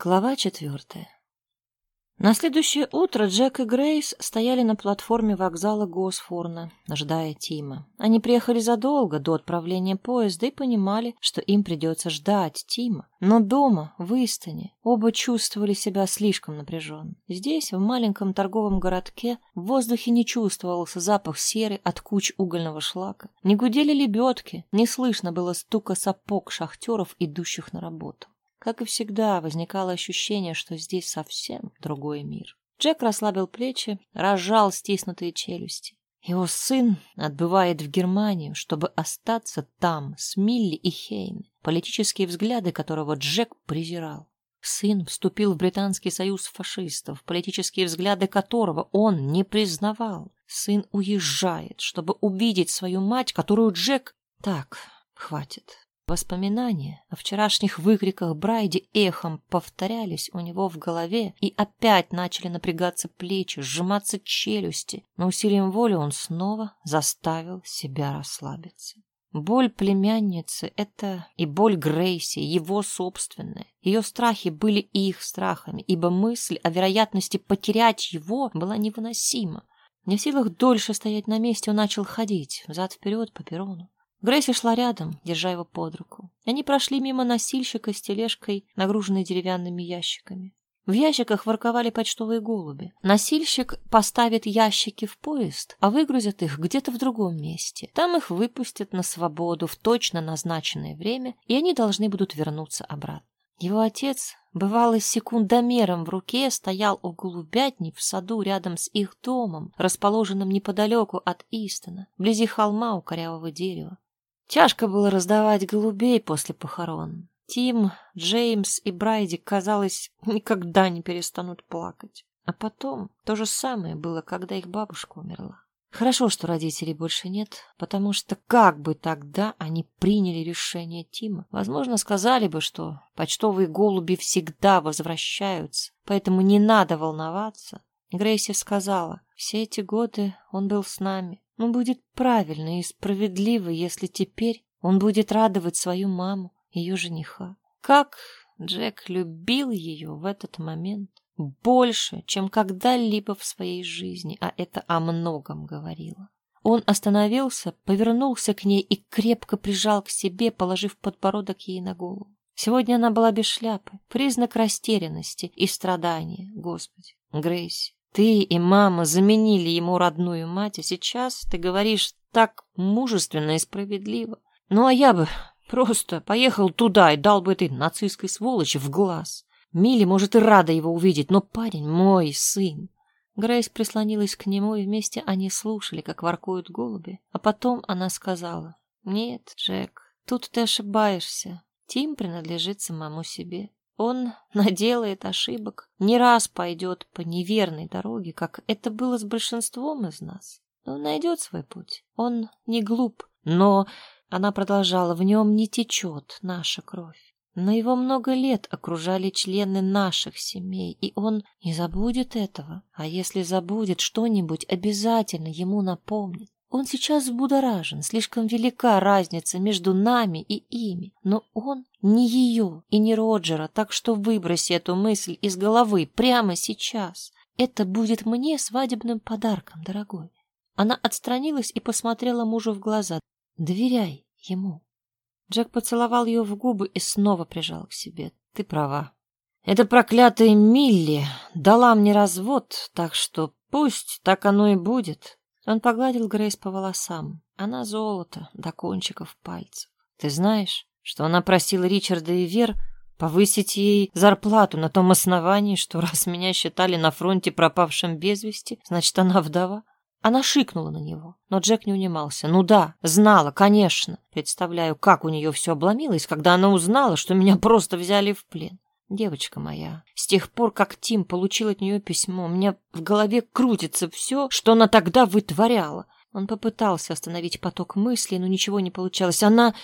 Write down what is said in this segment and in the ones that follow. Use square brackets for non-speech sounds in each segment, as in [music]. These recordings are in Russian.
Глава четвертая. На следующее утро Джек и Грейс стояли на платформе вокзала Госфорна, ожидая Тима. Они приехали задолго до отправления поезда и понимали, что им придется ждать Тима. Но дома, в Истане, оба чувствовали себя слишком напряженно. Здесь, в маленьком торговом городке, в воздухе не чувствовался запах серы от куч угольного шлака. Не гудели лебедки, не слышно было стука сапог шахтеров, идущих на работу. Как и всегда, возникало ощущение, что здесь совсем другой мир. Джек расслабил плечи, разжал стиснутые челюсти. Его сын отбывает в Германию, чтобы остаться там с Милли и Хейн, политические взгляды которого Джек презирал. Сын вступил в Британский союз фашистов, политические взгляды которого он не признавал. Сын уезжает, чтобы увидеть свою мать, которую Джек... Так, хватит. Воспоминания о вчерашних выкриках Брайди эхом повторялись у него в голове, и опять начали напрягаться плечи, сжиматься челюсти, но усилием воли он снова заставил себя расслабиться. Боль племянницы — это и боль Грейси, его собственная. Ее страхи были их страхами, ибо мысль о вероятности потерять его была невыносима. Не в силах дольше стоять на месте, он начал ходить взад-вперед по перрону. Грейси шла рядом, держа его под руку. Они прошли мимо носильщика с тележкой, нагруженной деревянными ящиками. В ящиках ворковали почтовые голуби. Носильщик поставит ящики в поезд, а выгрузят их где-то в другом месте. Там их выпустят на свободу в точно назначенное время, и они должны будут вернуться обратно. Его отец, бывало, с секундомером в руке, стоял у голубятни в саду рядом с их домом, расположенным неподалеку от Истона, вблизи холма у корявого дерева. Тяжко было раздавать голубей после похорон. Тим, Джеймс и Брайди, казалось, никогда не перестанут плакать. А потом то же самое было, когда их бабушка умерла. Хорошо, что родителей больше нет, потому что как бы тогда они приняли решение Тима? Возможно, сказали бы, что почтовые голуби всегда возвращаются, поэтому не надо волноваться. Грейси сказала, все эти годы он был с нами, но будет правильно и справедливо, если теперь он будет радовать свою маму, ее жениха. Как Джек любил ее в этот момент больше, чем когда-либо в своей жизни, а это о многом говорило. Он остановился, повернулся к ней и крепко прижал к себе, положив подбородок ей на голову. Сегодня она была без шляпы, признак растерянности и страдания, Господи. Грейси, ты и мама заменили ему родную мать, а сейчас ты говоришь так мужественно и справедливо. Ну, а я бы просто поехал туда и дал бы этой нацистской сволочи в глаз. Милли, может, и рада его увидеть, но парень мой сын. Грейс прислонилась к нему, и вместе они слушали, как воркуют голуби. А потом она сказала, «Нет, Джек, тут ты ошибаешься. Тим принадлежит самому себе. Он [laughs] наделает ошибок, не раз пойдет по неверной дороге, как это было с большинством из нас. Он найдет свой путь. Он не глуп, но, она продолжала, в нем не течет наша кровь. Но его много лет окружали члены наших семей, и он не забудет этого. А если забудет что-нибудь, обязательно ему напомнит. Он сейчас взбудоражен, слишком велика разница между нами и ими, но он не ее и не Роджера, так что выброси эту мысль из головы прямо сейчас. Это будет мне свадебным подарком, дорогой. Она отстранилась и посмотрела мужу в глаза. Доверяй ему. Джек поцеловал ее в губы и снова прижал к себе. Ты права. Эта проклятая Милли дала мне развод, так что пусть так оно и будет. Он погладил Грейс по волосам. Она золото до кончиков пальцев. Ты знаешь, что она просила Ричарда и Вер повысить ей зарплату на том основании, что раз меня считали на фронте пропавшим без вести, значит, она вдова? Она шикнула на него, но Джек не унимался. Ну да, знала, конечно. Представляю, как у нее все обломилось, когда она узнала, что меня просто взяли в плен. Девочка моя, с тех пор, как Тим получил от нее письмо, у меня в голове крутится все, что она тогда вытворяла. Он попытался остановить поток мыслей, но ничего не получалось. Она...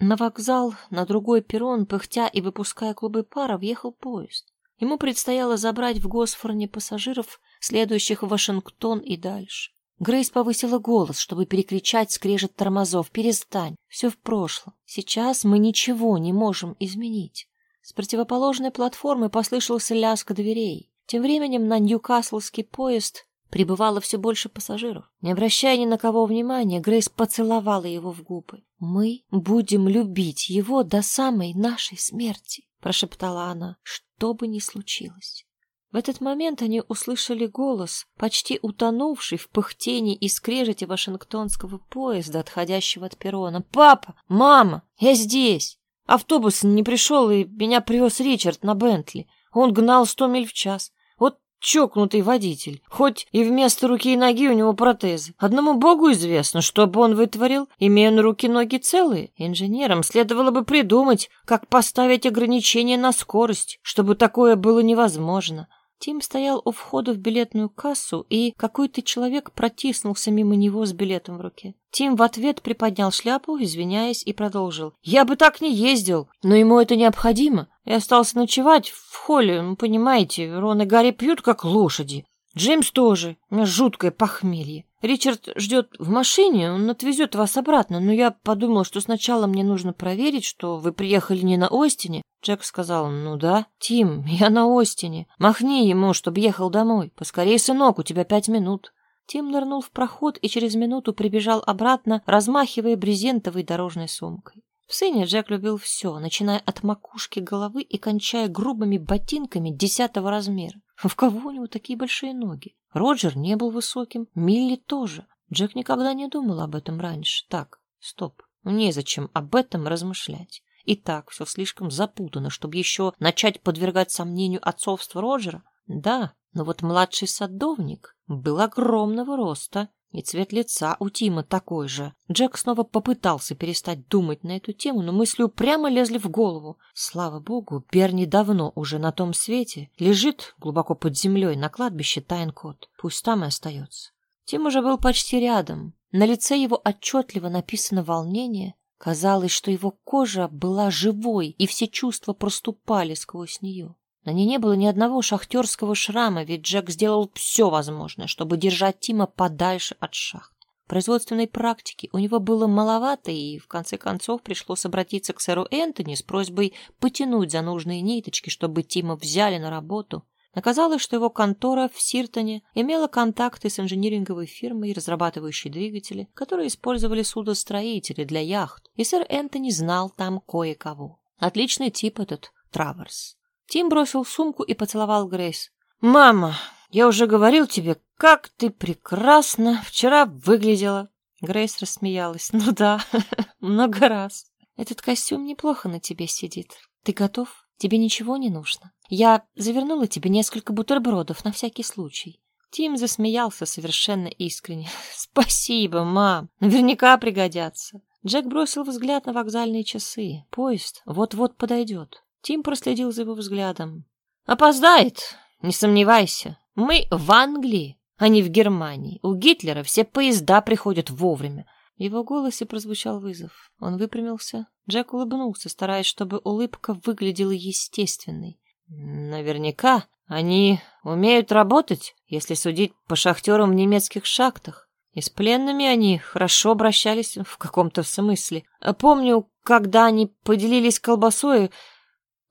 На вокзал, на другой перрон, пыхтя и выпуская клубы пара, въехал поезд. Ему предстояло забрать в Госфорне пассажиров, следующих в Вашингтон и дальше. Грейс повысила голос, чтобы перекричать скрежет тормозов. «Перестань, все в прошлом. Сейчас мы ничего не можем изменить. С противоположной платформы послышался лязг дверей. Тем временем на Ньюкаслский поезд прибывало все больше пассажиров. Не обращая ни на кого внимания, Грейс поцеловала его в губы. «Мы будем любить его до самой нашей смерти», — прошептала она, — «что бы ни случилось». В этот момент они услышали голос, почти утонувший в пыхтении и скрежете вашингтонского поезда, отходящего от перрона. «Папа! Мама! Я здесь!» Автобус не пришел, и меня привез Ричард на Бентли. Он гнал сто миль в час. Вот чокнутый водитель. Хоть и вместо руки и ноги у него протезы. Одному богу известно, что бы он вытворил, имея на руки ноги целые. Инженерам следовало бы придумать, как поставить ограничения на скорость, чтобы такое было невозможно. Тим стоял у входа в билетную кассу, и какой-то человек протиснулся мимо него с билетом в руке. Тим в ответ приподнял шляпу, извиняясь, и продолжил. «Я бы так не ездил, но ему это необходимо. Я остался ночевать в холле, ну, понимаете, Рон и Гарри пьют, как лошади. Джеймс тоже. У меня жуткое похмелье. Ричард ждет в машине, он отвезет вас обратно, но я подумал, что сначала мне нужно проверить, что вы приехали не на Остине. Джек сказал, ну да. Тим, [laughs] я на Остине. Махни ему, чтобы ехал домой. Поскорей, сынок, у тебя пять минут. Тим нырнул в проход и через минуту прибежал обратно, размахивая брезентовой дорожной сумкой. В сыне Джек любил все, начиная от макушки головы и кончая грубыми ботинками десятого размера. В кого у него такие большие ноги? Роджер не был высоким, Милли тоже. Джек никогда не думал об этом раньше. Так, стоп, незачем об этом размышлять. И так все слишком запутано, чтобы еще начать подвергать сомнению отцовство Роджера. Да, но вот младший садовник был огромного роста и цвет лица у Тима такой же. Джек снова попытался перестать думать на эту тему, но мысли упрямо лезли в голову. Слава богу, Берни давно уже на том свете. Лежит глубоко под землей на кладбище Тайнкот. Пусть там и остается. Тим уже был почти рядом. На лице его отчетливо написано волнение. Казалось, что его кожа была живой, и все чувства проступали сквозь нее. На ней не было ни одного шахтерского шрама, ведь Джек сделал все возможное, чтобы держать Тима подальше от шахт. Производственной практики у него было маловато, и в конце концов пришлось обратиться к сэру Энтони с просьбой потянуть за нужные ниточки, чтобы Тима взяли на работу. Оказалось, что его контора в Сиртоне имела контакты с инжиниринговой фирмой, разрабатывающей двигатели, которые использовали судостроители для яхт, и сэр Энтони знал там кое-кого. Отличный тип этот Траверс. Тим бросил сумку и поцеловал Грейс. «Мама, я уже говорил тебе, как ты прекрасно вчера выглядела!» Грейс рассмеялась. «Ну да, [laughs] много раз. Этот костюм неплохо на тебе сидит. Ты готов? Тебе ничего не нужно. Я завернула тебе несколько бутербродов на всякий случай». Тим засмеялся совершенно искренне. [laughs] «Спасибо, мам. Наверняка пригодятся». Джек бросил взгляд на вокзальные часы. Поезд вот-вот подойдет. Тим проследил за его взглядом. «Опоздает, не сомневайся. Мы в Англии, а не в Германии. У Гитлера все поезда приходят вовремя». В его голосе прозвучал вызов. Он выпрямился. Джек улыбнулся, стараясь, чтобы улыбка выглядела естественной. «Наверняка они умеют работать, если судить по шахтерам в немецких шахтах. И с пленными они хорошо обращались в каком-то смысле. Помню, когда они поделились колбасой,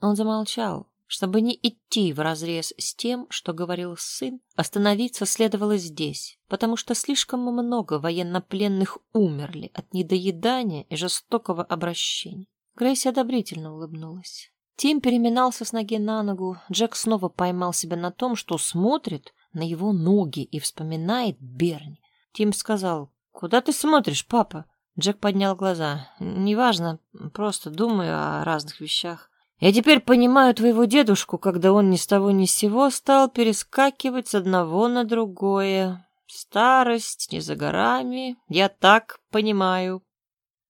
он замолчал. Чтобы не идти вразрез с тем, что говорил сын, остановиться следовало здесь, потому что слишком много военнопленных умерли от недоедания и жестокого обращения. Грейси одобрительно улыбнулась. Тим переминался с ноги на ногу. Джек снова поймал себя на том, что смотрит на его ноги и вспоминает Берни. Тим сказал, «Куда ты смотришь, папа?» Джек поднял глаза. «Неважно, просто думаю о разных вещах». Я теперь понимаю твоего дедушку, когда он ни с того ни с сего стал перескакивать с одного на другое. Старость не за горами, я так понимаю.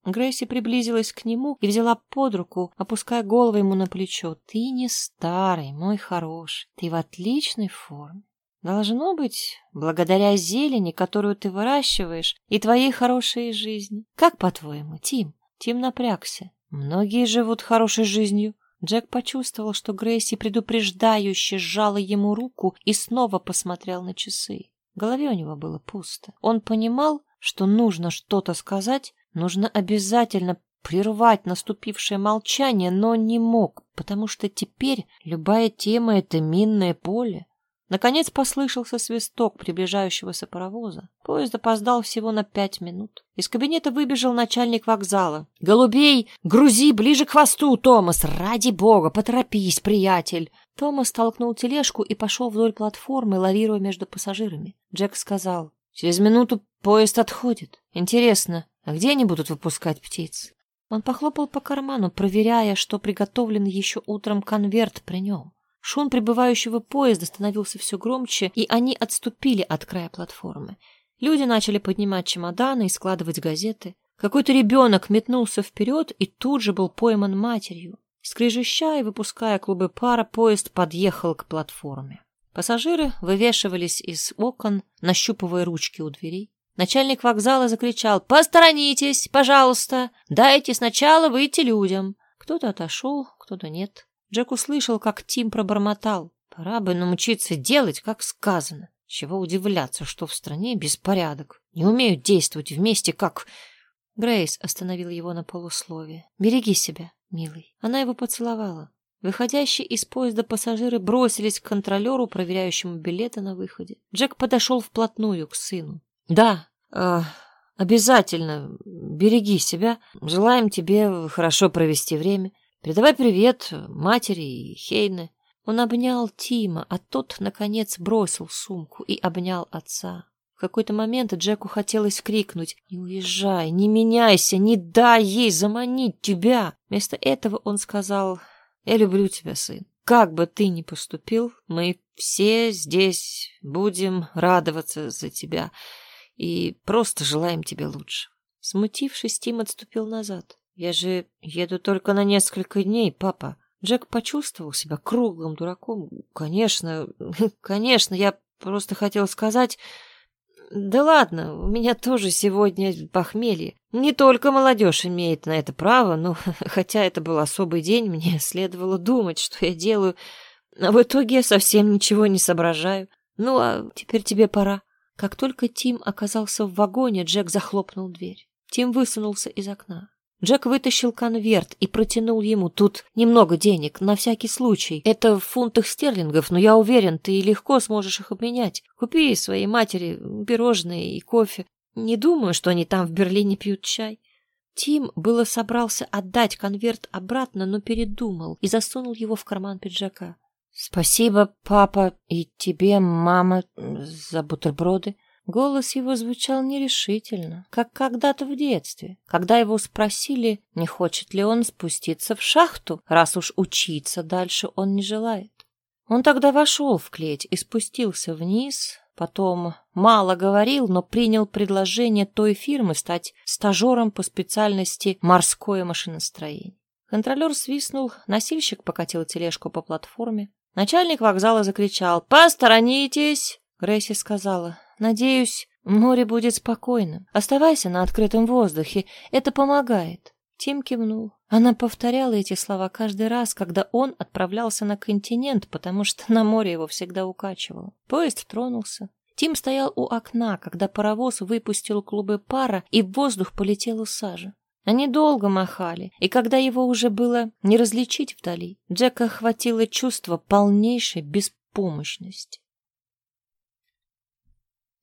Грейси приблизилась к нему и взяла под руку, опуская голову ему на плечо. «Ты не старый, мой хороший, ты в отличной форме. Должно быть, благодаря зелени, которую ты выращиваешь, и твоей хорошей жизни. Как по-твоему, Тим?» Тим напрягся. «Многие живут хорошей жизнью. Джек почувствовал, что Грейси предупреждающе сжала ему руку и снова посмотрел на часы. В голове у него было пусто. Он понимал, что нужно что-то сказать, нужно обязательно прервать наступившее молчание, но не мог, потому что теперь любая тема — это минное поле. Наконец послышался свисток приближающегося паровоза. Поезд опоздал всего на пять минут. Из кабинета выбежал начальник вокзала. «Голубей, грузи ближе к хвосту, Томас! Ради бога, поторопись, приятель!» Томас толкнул тележку и пошел вдоль платформы, лавируя между пассажирами. Джек сказал, «Через минуту поезд отходит. Интересно, а где они будут выпускать птиц?» Он похлопал по карману, проверяя, что приготовлен еще утром конверт при нем. Шум прибывающего поезда становился все громче, и они отступили от края платформы. Люди начали поднимать чемоданы и складывать газеты. Какой-то ребенок метнулся вперед и тут же был пойман матерью. Скрежеща и выпуская клубы пара, поезд подъехал к платформе. Пассажиры вывешивались из окон, нащупывая ручки у дверей. Начальник вокзала закричал «Посторонитесь, пожалуйста! Дайте сначала выйти людям!» Кто-то отошел, кто-то нет. Джек услышал, как Тим пробормотал. Пора бы научиться делать, как сказано. Чего удивляться, что в стране беспорядок. Не умеют действовать вместе, как... Грейс остановила его на полусловие. «Береги себя, милый». Она его поцеловала. Выходящие из поезда пассажиры бросились к контролеру, проверяющему билеты на выходе. Джек подошел вплотную к сыну. «Да, э, обязательно береги себя. Желаем тебе хорошо провести время. Передавай привет матери и Хейне. Он обнял Тима, а тот, наконец, бросил сумку и обнял отца. В какой-то момент Джеку хотелось крикнуть «Не уезжай, не меняйся, не дай ей заманить тебя!» Вместо этого он сказал «Я люблю тебя, сын. Как бы ты ни поступил, мы все здесь будем радоваться за тебя и просто желаем тебе лучше». Смутившись, Тим отступил назад. «Я же еду только на несколько дней, папа». Джек почувствовал себя круглым дураком. «Конечно, [laughs] конечно, я просто хотел сказать...» «Да ладно, у меня тоже сегодня похмелье. Не только молодежь имеет на это право, но [laughs] хотя это был особый день, мне [laughs] следовало думать, что я делаю, а в итоге я совсем ничего не соображаю. Ну, а теперь тебе пора». Как только Тим оказался в вагоне, Джек захлопнул дверь. Тим высунулся из окна. Джек вытащил конверт и протянул ему. Тут немного денег, на всякий случай. Это в фунтах стерлингов, но я уверен, ты легко сможешь их обменять. Купи своей матери пирожные и кофе. Не думаю, что они там в Берлине пьют чай. Тим было собрался отдать конверт обратно, но передумал и засунул его в карман пиджака. «Спасибо, папа, и тебе, мама, за бутерброды. Голос его звучал нерешительно, как когда-то в детстве, когда его спросили, не хочет ли он спуститься в шахту, раз уж учиться дальше он не желает. Он тогда вошел в клеть и спустился вниз, потом мало говорил, но принял предложение той фирмы стать стажером по специальности морское машиностроение. Контролер свистнул, носильщик покатил тележку по платформе. Начальник вокзала закричал «Посторонитесь!» Грейси сказала Надеюсь, море будет спокойным. Оставайся на открытом воздухе, это помогает. Тим кивнул. Она повторяла эти слова каждый раз, когда он отправлялся на континент, потому что на море его всегда укачивало. Поезд тронулся. Тим стоял у окна, когда паровоз выпустил клубы пара, и в воздух полетела сажа. Они долго махали, и когда его уже было не различить вдали, Джека охватило чувство полнейшей беспомощности.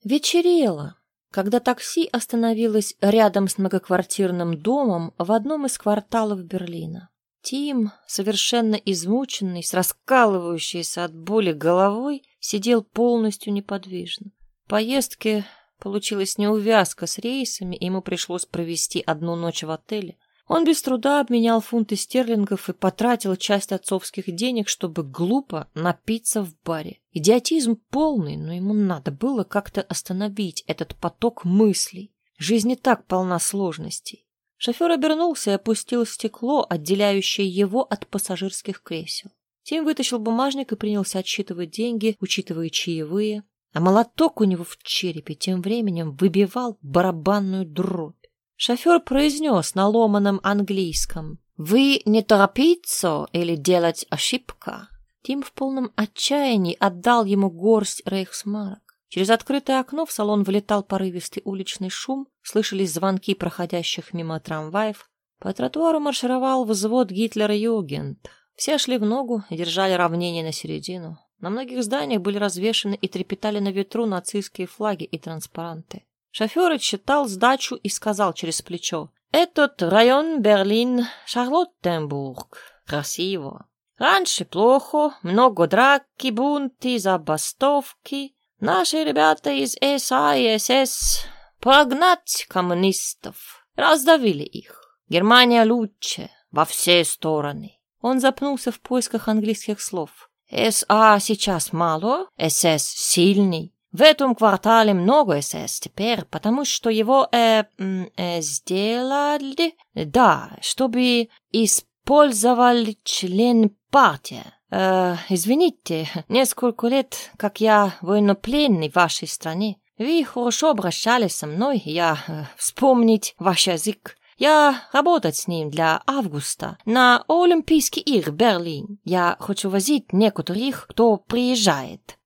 Вечерело, когда такси остановилось рядом с многоквартирным домом в одном из кварталов Берлина. Тим, совершенно измученный, с раскалывающейся от боли головой, сидел полностью неподвижно. В поездке получилась неувязка с рейсами, и ему пришлось провести одну ночь в отеле. Он без труда обменял фунты стерлингов и потратил часть отцовских денег, чтобы глупо напиться в баре. Идиотизм полный, но ему надо было как-то остановить этот поток мыслей. Жизнь и так полна сложностей. Шофер обернулся и опустил стекло, отделяющее его от пассажирских кресел. Тим вытащил бумажник и принялся отсчитывать деньги, учитывая чаевые, а молоток у него в черепе тем временем выбивал барабанную дробь. Шофер произнес на ломаном английском. «Вы не торопиться или делать ошибка?» Тим в полном отчаянии отдал ему горсть рейхсмарок. Через открытое окно в салон влетал порывистый уличный шум, слышались звонки проходящих мимо трамваев. По тротуару маршировал взвод Гитлера-Югент. Все шли в ногу и держали равнение на середину. На многих зданиях были развешаны и трепетали на ветру нацистские флаги и транспаранты. Шофер отсчитал сдачу и сказал через плечо. «Этот район Берлин-Шарлоттенбург. Красиво. Раньше плохо, много драки, бунты, забастовки. Наши ребята из СА и СС прогнать коммунистов, раздавили их. Германия лучше во все стороны. Он запнулся в поисках английских слов. СА сейчас мало, СС сильный. В этом квартале много СС теперь, потому что его э, э, сделали, да, чтобы использовали член партии. Э, извините, [laughs] несколько лет, как я военнопленный в вашей стране. Вы хорошо обращались со мной, я э, вспомнить ваш язык. Я работать с ним для августа на Олимпийский игр Берлин. Я хочу возить некоторых, кто приезжает.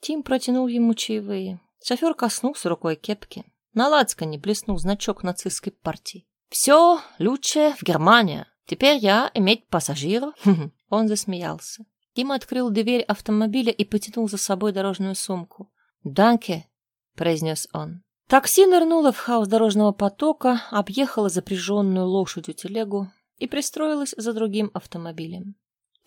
Тим протянул ему чаевые. Шофер коснулся рукой кепки. На лацкане блеснул значок нацистской партии. «Все лучше в Германии. Теперь я иметь пассажира». [laughs] Он засмеялся. Тим открыл дверь автомобиля и потянул за собой дорожную сумку. «Данке», — произнес он. Такси нырнуло в хаос дорожного потока, объехало запряженную лошадью телегу и пристроилось за другим автомобилем.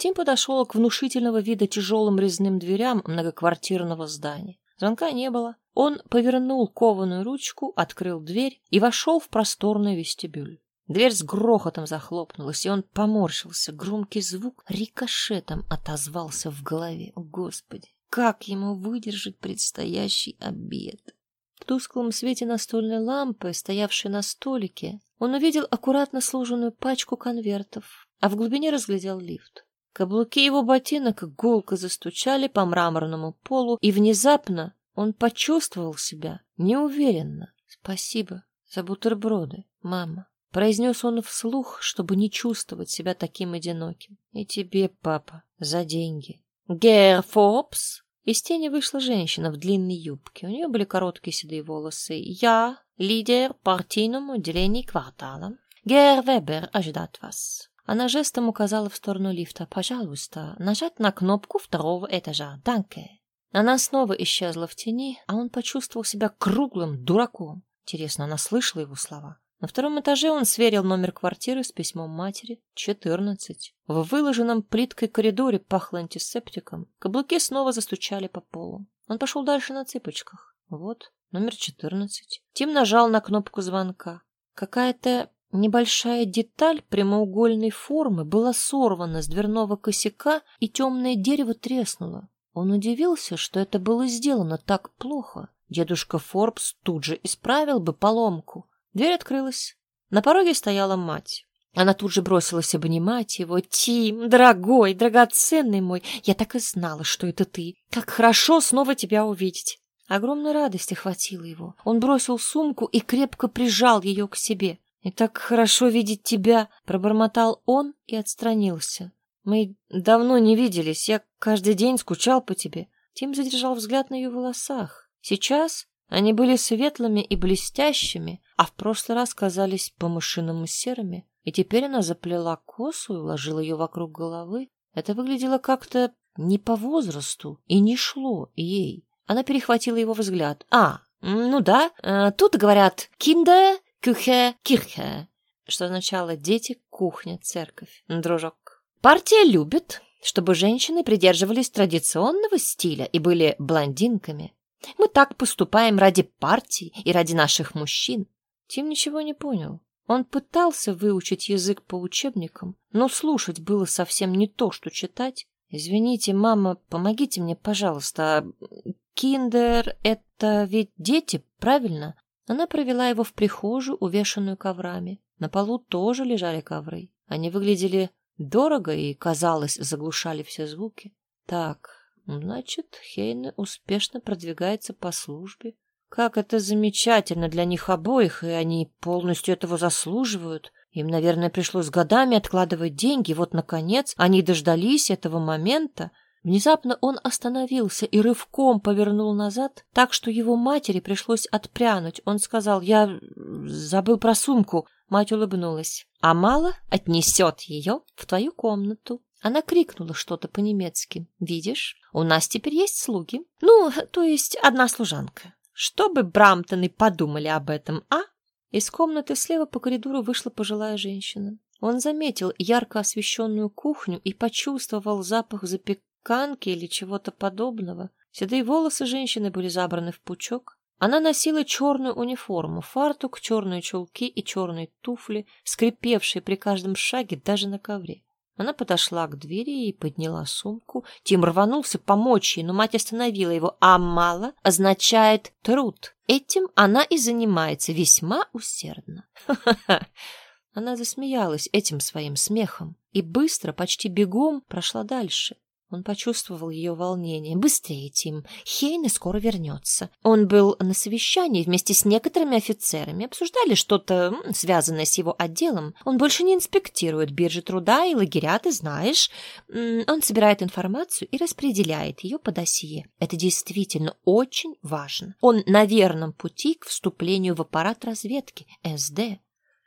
Тим подошел к внушительного вида тяжелым резным дверям многоквартирного здания. Звонка не было. Он повернул кованую ручку, открыл дверь и вошел в просторный вестибюль. Дверь с грохотом захлопнулась, и он поморщился. Громкий звук рикошетом отозвался в голове. Господи, как ему выдержать предстоящий обед? В тусклом свете настольной лампы, стоявшей на столике, он увидел аккуратно сложенную пачку конвертов, а в глубине разглядел лифт. Каблуки его ботинок гулко застучали по мраморному полу, и внезапно он почувствовал себя неуверенно. «Спасибо за бутерброды, мама», — произнес он вслух, чтобы не чувствовать себя таким одиноким. «И тебе, папа, за деньги». «Гер Форбс?» Из тени вышла женщина в длинной юбке. У нее были короткие седые волосы. «Я лидер партийному отделении квартала. Гер Вебер ожидает вас». Она жестом указала в сторону лифта. «Пожалуйста, нажать на кнопку второго этажа. Данке». Она снова исчезла в тени, а он почувствовал себя круглым дураком. Интересно, она слышала его слова? На втором этаже он сверил номер квартиры с письмом матери. Четырнадцать. В выложенном плиткой коридоре пахло антисептиком. Каблуки снова застучали по полу. Он пошел дальше на цыпочках. Вот, номер четырнадцать. Тим нажал на кнопку звонка. Какая-то небольшая деталь прямоугольной формы была сорвана с дверного косяка, и темное дерево треснуло. Он удивился, что это было сделано так плохо. Дедушка Форбс тут же исправил бы поломку. Дверь открылась. На пороге стояла мать. Она тут же бросилась обнимать его. «Тим, дорогой, драгоценный мой, я так и знала, что это ты. Как хорошо снова тебя увидеть!» Огромной радости хватило его. Он бросил сумку и крепко прижал ее к себе. «И так хорошо видеть тебя!» — пробормотал он и отстранился. «Мы давно не виделись, я каждый день скучал по тебе». Тим задержал взгляд на ее волосах. Сейчас они были светлыми и блестящими, а в прошлый раз казались по-мышиному серыми. И теперь она заплела косу и уложила ее вокруг головы. Это выглядело как-то не по возрасту и не шло ей. Она перехватила его взгляд. «А, ну да, э, тут говорят «кинде», «кюхе», «кирхе», что означало «дети», «кухня», «церковь», «дружок». Партия любит, чтобы женщины придерживались традиционного стиля и были блондинками. Мы так поступаем ради партии и ради наших мужчин. Тим ничего не понял. Он пытался выучить язык по учебникам, но слушать было совсем не то, что читать. «Извините, мама, помогите мне, пожалуйста. Киндер — это ведь дети, правильно?» Она провела его в прихожую, увешанную коврами. На полу тоже лежали ковры. Они выглядели дорого и, казалось, заглушали все звуки. Так, Значит, Хейне успешно продвигается по службе. Как это замечательно для них обоих, и они полностью этого заслуживают. Им, наверное, пришлось годами откладывать деньги. Вот, наконец, они дождались этого момента. Внезапно он остановился и рывком повернул назад, так что его матери пришлось отпрянуть. Он сказал, я забыл про сумку. Мать улыбнулась. А мало отнесет ее в твою комнату. Она крикнула что-то по-немецки. «Видишь, у нас теперь есть слуги. Ну, то есть одна служанка. Что бы Брамтоны подумали об этом, а?» Из комнаты слева по коридору вышла пожилая женщина. Он заметил ярко освещенную кухню и почувствовал запах запеканки или чего-то подобного. Седые волосы женщины были забраны в пучок. Она носила черную униформу, фартук, черные чулки и черные туфли, скрипевшие при каждом шаге даже на ковре. Она подошла к двери и подняла сумку. Тим рванулся помочь ей, но мать остановила его. А мало означает труд. Этим она и занимается весьма усердно. Она засмеялась этим своим смехом и быстро, почти бегом, прошла дальше. Он почувствовал ее волнение. «Быстрее, Тим. Хейне скоро вернется. Он был на совещании вместе с некоторыми офицерами. Обсуждали что-то, связанное с его отделом. Он больше не инспектирует биржи труда и лагеря, ты знаешь. Он собирает информацию и распределяет ее по досье. Это действительно очень важно. Он на верном пути к вступлению в аппарат разведки, СД.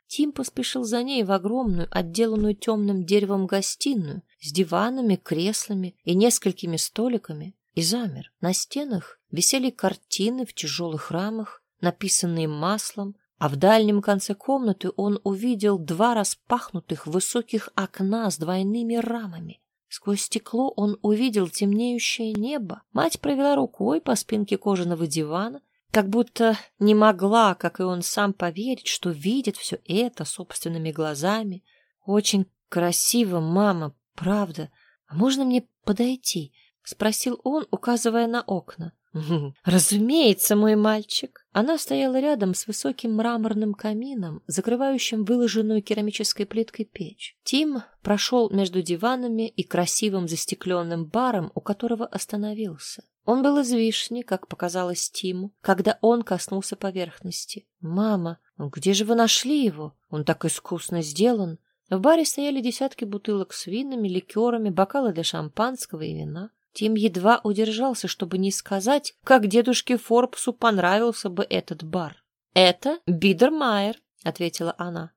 Тим поспешил за ней в огромную, отделанную темным деревом гостиную с диванами, креслами и несколькими столиками и замер. На стенах висели картины в тяжелых рамах, написанные маслом, а в дальнем конце комнаты он увидел два распахнутых высоких окна с двойными рамами. Сквозь стекло он увидел темнеющее небо. Мать провела рукой по спинке кожаного дивана как будто не могла, как и он сам, поверить, что видит все это собственными глазами. Очень красиво, мама, правда. А можно мне подойти? Спросил он, указывая на окна. «Разумеется, мой мальчик!» Она стояла рядом с высоким мраморным камином, закрывающим выложенную керамической плиткой печь. Тим прошел между диванами и красивым застекленным баром, у которого остановился. Он был из вишни, как показалось Тиму, когда он коснулся поверхности. «Мама, где же вы нашли его? Он так искусно сделан!» В баре стояли десятки бутылок с винами, ликерами, бокалы для шампанского и вина. Тим едва удержался, чтобы не сказать, как дедушке Форбсу понравился бы этот бар. «Это Бидермайер», — ответила она.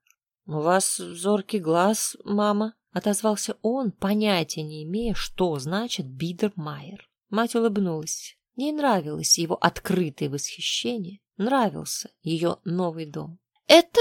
«У вас зоркий глаз, мама», — отозвался он, понятия не имея, что значит Бидермайер. Мать улыбнулась. Ей нравилось его открытое восхищение, нравился ее новый дом. «Это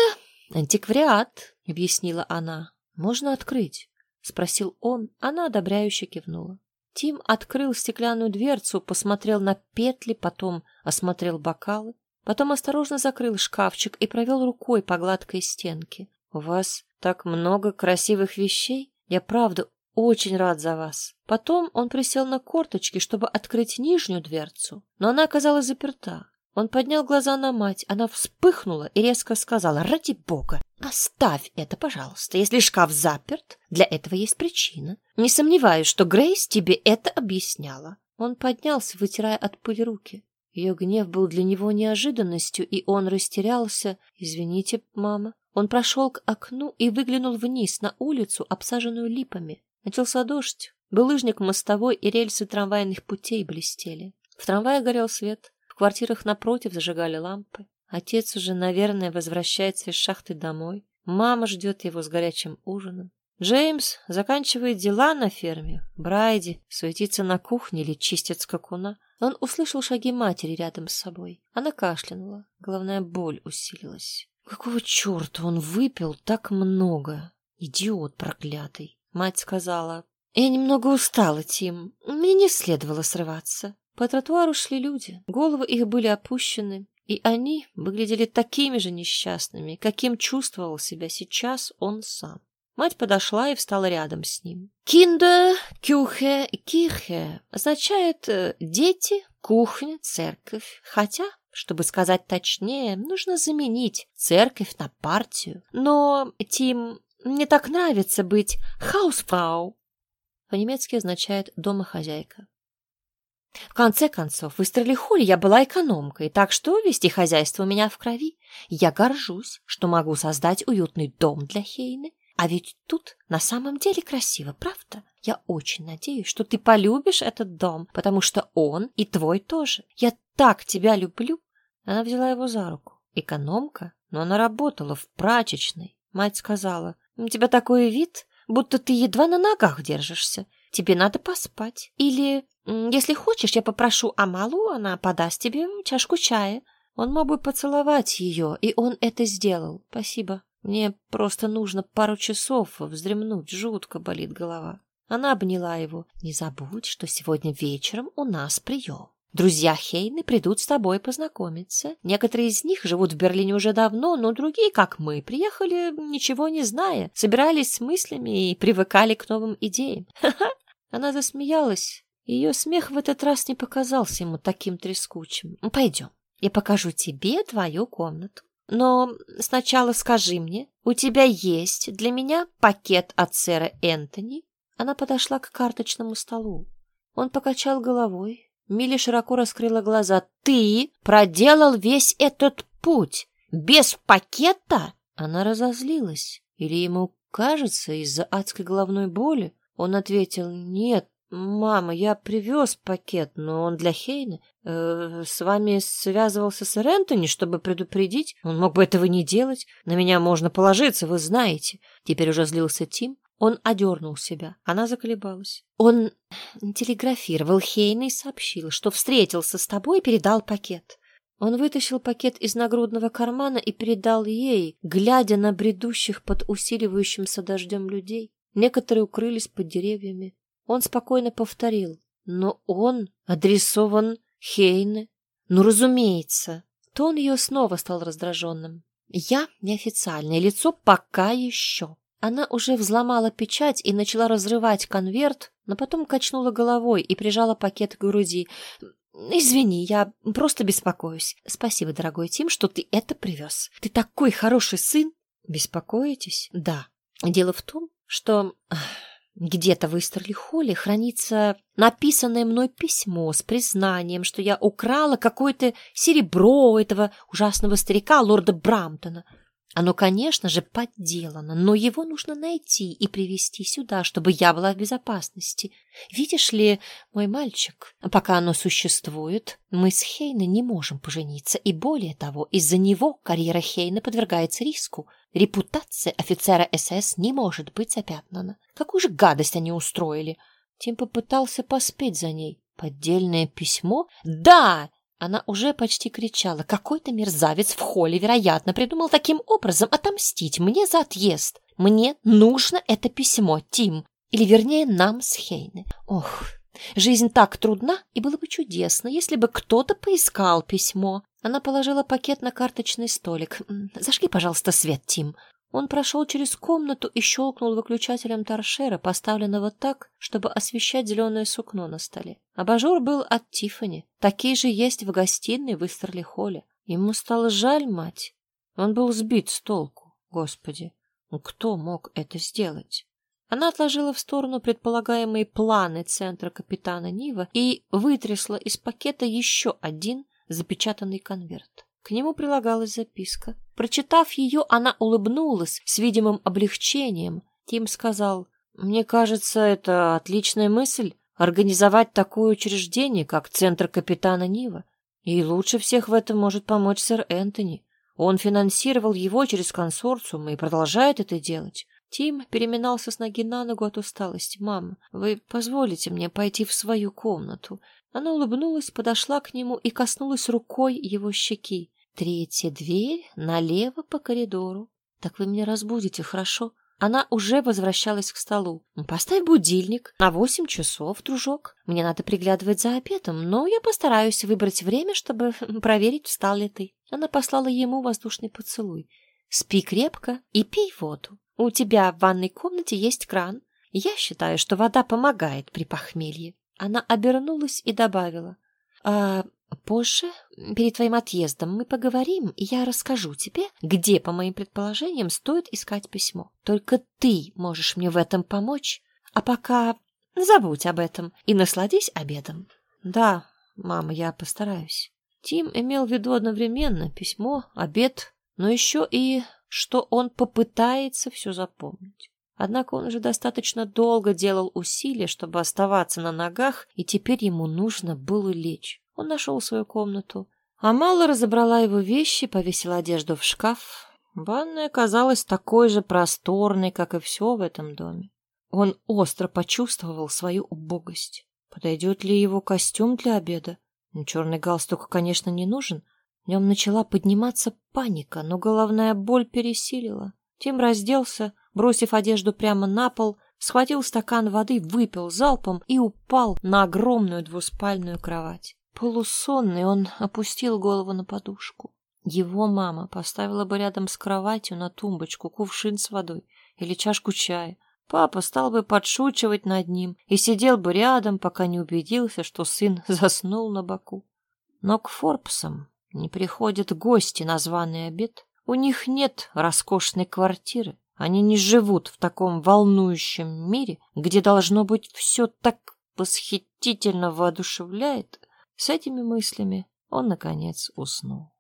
антиквариат», — объяснила она. «Можно открыть?» — спросил он. Она одобряюще кивнула. Тим открыл стеклянную дверцу, посмотрел на петли, потом осмотрел бокалы, потом осторожно закрыл шкафчик и провел рукой по гладкой стенке. «У вас так много красивых вещей. Я правда очень рад за вас». Потом он присел на корточки, чтобы открыть нижнюю дверцу, но она оказалась заперта. Он поднял глаза на мать, она вспыхнула и резко сказала «Ради бога, оставь это, пожалуйста, если шкаф заперт, для этого есть причина. Не сомневаюсь, что Грейс тебе это объясняла». Он поднялся, вытирая от пыли руки. Ее гнев был для него неожиданностью, и он растерялся. «Извините, мама». Он прошел к окну и выглянул вниз на улицу, обсаженную липами. Начался дождь. Булыжник мостовой и рельсы трамвайных путей блестели. В трамвае горел свет квартирах напротив зажигали лампы. Отец уже, наверное, возвращается из шахты домой. Мама ждет его с горячим ужином. Джеймс заканчивает дела на ферме. Брайди суетится на кухне или чистит скакуна. Он услышал шаги матери рядом с собой. Она кашлянула. Головная боль усилилась. Какого черта он выпил так много? Идиот проклятый. Мать сказала. Я немного устала, Тим. Мне не следовало срываться. По тротуару шли люди, головы их были опущены, и они выглядели такими же несчастными, каким чувствовал себя сейчас он сам. Мать подошла и встала рядом с ним. «Кинда, кюхе и кирхе» означает э, «дети, кухня, церковь», хотя, чтобы сказать точнее, нужно заменить церковь на партию. Но, Тим, мне так нравится быть хаусфрау. По-немецки означает «домохозяйка». В конце концов, в Истрелихоле я была экономкой, так что вести хозяйство у меня в крови. Я горжусь, что могу создать уютный дом для Хейны. А ведь тут на самом деле красиво, правда? Я очень надеюсь, что ты полюбишь этот дом, потому что он и твой тоже. Я так тебя люблю. Она взяла его за руку. Экономка, но она работала в прачечной. Мать сказала, «У тебя такой вид, будто ты едва на ногах держишься. Тебе надо поспать. Или, если хочешь, я попрошу Амалу, она подаст тебе чашку чая». Он мог бы поцеловать ее, и он это сделал. Спасибо. Мне просто нужно пару часов вздремнуть, жутко болит голова. Она обняла его. Не забудь, что сегодня вечером у нас прием. Друзья Хейны придут с тобой познакомиться. Некоторые из них живут в Берлине уже давно, но другие, как мы, приехали, ничего не зная, собирались с мыслями и привыкали к новым идеям. Она засмеялась. Ее смех в этот раз не показался ему таким трескучим. Пойдем, я покажу тебе твою комнату. Но сначала скажи мне, у тебя есть для меня пакет от сэра Энтони? Она подошла к карточному столу. Он покачал головой, Милли широко раскрыла глаза. «Ты проделал весь этот путь без пакета?» Она разозлилась. Или ему кажется из-за адской головной боли? Он ответил, «Нет, мама, я привез пакет, но он для Хейна. Э, с вами связывался с Рентони, чтобы предупредить. Он мог бы этого не делать. На меня можно положиться, вы знаете». Теперь уже злился Тим. Он одернул себя. Она заколебалась. Он телеграфировал Хейна и сообщил, что встретился с тобой и передал пакет. Он вытащил пакет из нагрудного кармана и передал ей, глядя на бредущих под усиливающимся дождем людей. Некоторые укрылись под деревьями. Он спокойно повторил. Но он адресован Хейне. Ну, разумеется. Тон ее снова стал раздраженным. Я неофициальное лицо пока еще. Она уже взломала печать и начала разрывать конверт, но потом качнула головой и прижала пакет к груди. «Извини, я просто беспокоюсь. Спасибо, дорогой Тим, что ты это привез. Ты такой хороший сын!» «Беспокоитесь?» «Да. Дело в том, что где-то в Истерли-Холле хранится написанное мной письмо с признанием, что я украла какое-то серебро этого ужасного старика, лорда Брамтона. Оно, конечно же, подделано, но его нужно найти и привести сюда, чтобы я была в безопасности. Видишь ли, мой мальчик, пока оно существует, мы с Хейна не можем пожениться, и более того, из-за него карьера Хейна подвергается риску. Репутация офицера СС не может быть запятнана. Какую же гадость они устроили? Тим попытался поспеть за ней. Поддельное письмо? Да! Она уже почти кричала. Какой-то мерзавец в холле, вероятно, придумал таким образом отомстить мне за отъезд. Мне нужно это письмо, Тим. Или, вернее, нам с Хейны. Ох, жизнь так трудна, и было бы чудесно, если бы кто-то поискал письмо. Она положила пакет на карточный столик. «Зажги, пожалуйста, свет, Тим». Он прошел через комнату и щелкнул выключателем торшера, поставленного так, чтобы освещать зеленое сукно на столе. Абажур был от Тифани. Такие же есть в гостиной в Истерли-холле. Ему стало жаль мать. Он был сбит с толку. Господи, кто мог это сделать? Она отложила в сторону предполагаемые планы центра капитана Нива и вытрясла из пакета еще один запечатанный конверт. К нему прилагалась записка. Прочитав ее, она улыбнулась с видимым облегчением. Тим сказал, «Мне кажется, это отличная мысль — организовать такое учреждение, как Центр капитана Нива. И лучше всех в этом может помочь сэр Энтони. Он финансировал его через консорциум и продолжает это делать. Тим переминался с ноги на ногу от усталости. «Мам, вы позволите мне пойти в свою комнату?» Она улыбнулась, подошла к нему и коснулась рукой его щеки. Третья дверь налево по коридору. Так вы меня разбудите, хорошо? Она уже возвращалась к столу. «Поставь будильник на восемь часов, дружок. Мне надо приглядывать за обедом, но я постараюсь выбрать время, чтобы [laughs] проверить, встал ли ты». Она послала ему воздушный поцелуй. «Спи крепко и пей воду. У тебя в ванной комнате есть кран. Я считаю, что вода помогает при похмелье». Она обернулась и добавила. «А Позже, перед твоим отъездом, мы поговорим, и я расскажу тебе, где, по моим предположениям, стоит искать письмо. Только ты можешь мне в этом помочь, а пока забудь об этом и насладись обедом. Да, мама, я постараюсь. Тим имел в виду одновременно письмо, обед, но еще и, что он попытается все запомнить. Однако он уже достаточно долго делал усилия, чтобы оставаться на ногах, и теперь ему нужно было лечь. Он нашел свою комнату. Амала разобрала его вещи, повесила одежду в шкаф. Ванная казалась такой же просторной, как и все в этом доме. Он остро почувствовал свою убогость. Подойдет ли его костюм для обеда? Ну, черный галстук, конечно, не нужен. В нем начала подниматься паника, но головная боль пересилила. Тим разделся, бросив одежду прямо на пол, схватил стакан воды, выпил залпом и упал на огромную двуспальную кровать. Полусонный он опустил голову на подушку. Его мама поставила бы рядом с кроватью на тумбочку кувшин с водой или чашку чая. Папа стал бы подшучивать над ним и сидел бы рядом, пока не убедился, что сын [laughs] заснул на боку. Но к Форбсам не приходят гости на званый обед. У них нет роскошной квартиры. Они не живут в таком волнующем мире, где должно быть все так восхитительно воодушевляет. С этими мыслями он, наконец, уснул.